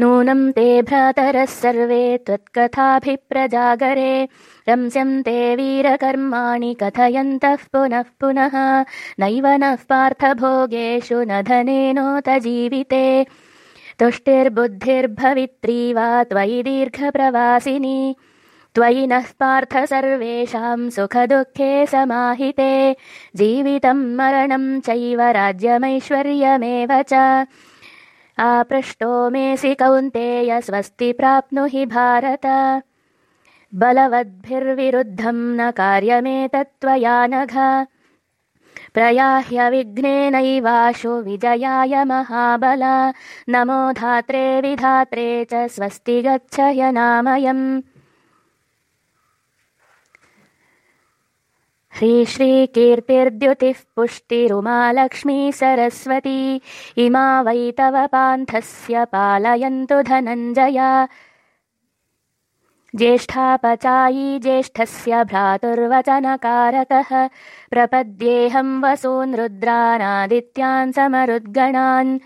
नूनं ते भ्रातरः सर्वे त्वत्कथाभिप्रजागरे। रंस्यन्ते वीरकर्माणि कथयन्तः पुनः पुनः। नैव नः पार्थभोगेषु न धनेनोत जीविते। तुष्टिर्बुद्धिर्भवित्री वा त्वयि दीर्घप्रवासिनी। त्वयि नः पार्थ सर्वेषां सुखदुःखे समाहिते। जीवितं मरणं चैव राज्यमैश्वर्यमेव च आपृष्टो मेऽसि कौन्तेय स्वस्ति प्राप्नुहि भारत। बलवद्भिर्विरुद्धं न कार्यमेतत्त्वया नघ प्रयाह्य विघ्नेनैवाशु विजयाय महाबल। नमो धात्रे विधात्रे च स्वस्ति गच्छ ह्यनामयम् श्रीश्रीकीर्तिर्द्युतिः पुष्टिरुमालक्ष्मी सरस्वती। इमा वै तव पान्थस्य पालयन्तु धनञ्जया। ज्येष्ठापचायी ज्येष्ठस्य भ्रातुर्वचनकारकः। प्रपद्येऽहं वसून् रुद्रानादित्यान् समरुद्गणान्